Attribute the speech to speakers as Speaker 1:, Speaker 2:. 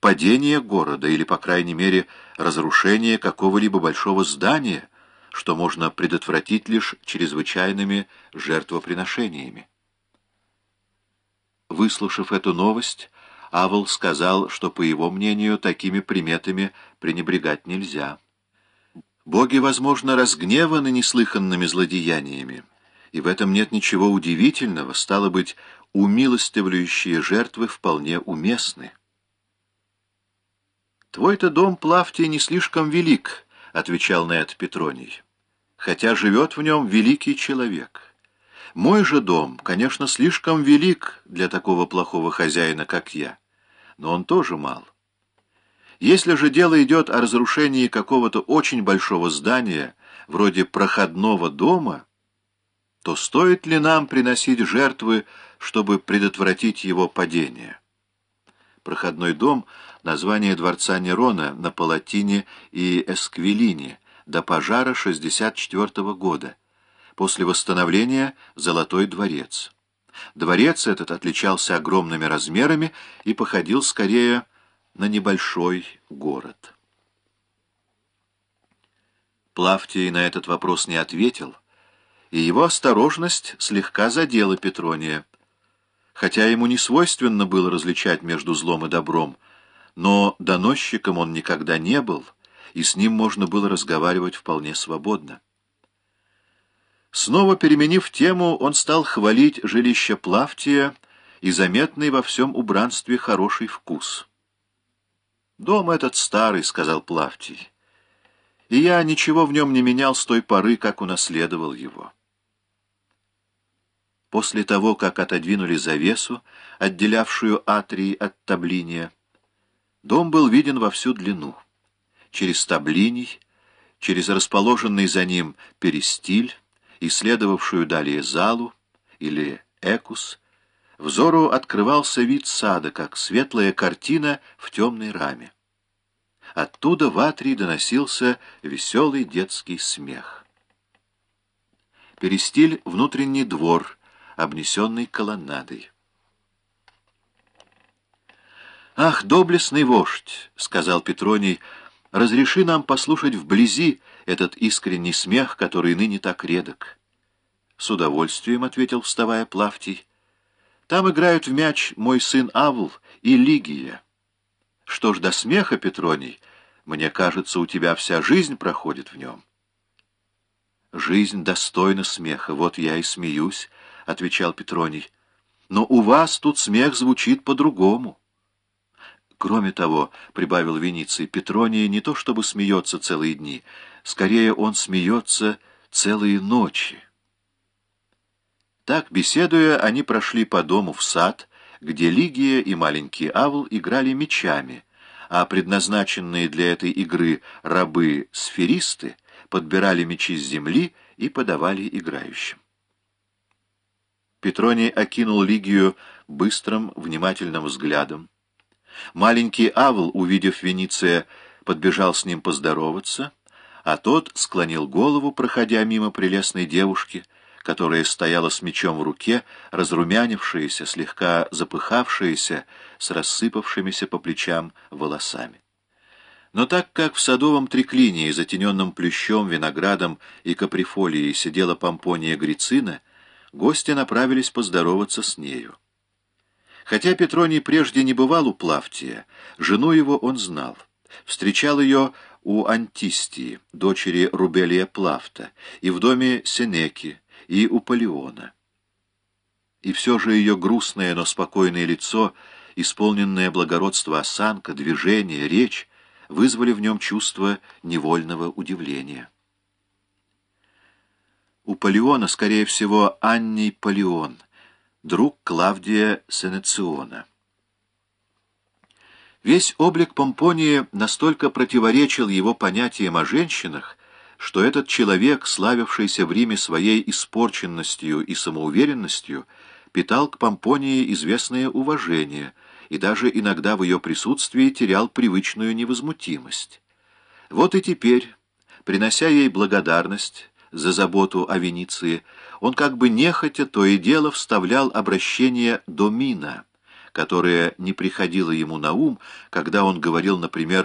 Speaker 1: падение города или, по крайней мере, разрушение какого-либо большого здания, что можно предотвратить лишь чрезвычайными жертвоприношениями. Выслушав эту новость, Авел сказал, что, по его мнению, такими приметами пренебрегать нельзя. Боги, возможно, разгневаны неслыханными злодеяниями, и в этом нет ничего удивительного, стало быть, умилостивляющие жертвы вполне уместны. «Твой-то дом, Плавтий, не слишком велик», — отвечал на это Петроний, «хотя живет в нем великий человек. Мой же дом, конечно, слишком велик для такого плохого хозяина, как я, но он тоже мал. Если же дело идет о разрушении какого-то очень большого здания, вроде проходного дома, то стоит ли нам приносить жертвы, чтобы предотвратить его падение? Проходной дом — название дворца Нерона на Палатине и Эсквилине до пожара 64 -го года. После восстановления — Золотой дворец. Дворец этот отличался огромными размерами и походил скорее на небольшой город. Плавтий на этот вопрос не ответил, и его осторожность слегка задела Петрония. Хотя ему не свойственно было различать между злом и добром, но доносчиком он никогда не был, и с ним можно было разговаривать вполне свободно. Снова переменив тему, он стал хвалить жилище Плавтия и заметный во всем убранстве хороший вкус. «Дом этот старый», — сказал Плавтий, — «и я ничего в нем не менял с той поры, как унаследовал его». После того, как отодвинули завесу, отделявшую атрии от таблиния, дом был виден во всю длину. Через таблиний, через расположенный за ним перистиль, исследовавшую далее залу или экус, взору открывался вид сада, как светлая картина в темной раме. Оттуда в Атрии доносился веселый детский смех. Перестиль — внутренний двор, обнесенный колоннадой. «Ах, доблестный вождь!» — сказал Петроний. «Разреши нам послушать вблизи этот искренний смех, который ныне так редок». «С удовольствием», — ответил, вставая Плавтий. Там играют в мяч мой сын Авл и Лигия. Что ж до смеха, Петроний, мне кажется, у тебя вся жизнь проходит в нем. Жизнь достойна смеха, вот я и смеюсь, — отвечал Петроний. Но у вас тут смех звучит по-другому. Кроме того, — прибавил Вениций, — Петроний не то чтобы смеется целые дни, скорее он смеется целые ночи. Так, беседуя, они прошли по дому в сад, где Лигия и маленький Авл играли мечами, а предназначенные для этой игры рабы-сферисты подбирали мечи с земли и подавали играющим. Петроний окинул Лигию быстрым, внимательным взглядом. Маленький Авл, увидев Вениция, подбежал с ним поздороваться, а тот склонил голову, проходя мимо прелестной девушки — которая стояла с мечом в руке, разрумянившаяся, слегка запыхавшаяся, с рассыпавшимися по плечам волосами. Но так как в садовом триклинии, затененном плющом, виноградом и каприфолией, сидела помпония Грицина, гости направились поздороваться с нею. Хотя Петроний прежде не бывал у Плавтия, жену его он знал. Встречал ее у Антистии, дочери Рубелия Плавта, и в доме Сенеки, и у Полеона. И все же ее грустное, но спокойное лицо, исполненное благородства осанка, движение, речь, вызвали в нем чувство невольного удивления. У Полеона, скорее всего, Анний Полеон, друг Клавдия Сенециона. Весь облик Помпонии настолько противоречил его понятиям о женщинах, что этот человек, славившийся в Риме своей испорченностью и самоуверенностью, питал к Помпонии известное уважение и даже иногда в ее присутствии терял привычную невозмутимость. Вот и теперь, принося ей благодарность за заботу о Венеции, он как бы нехотя то и дело вставлял обращение «домина», которое не приходило ему на ум, когда он говорил, например,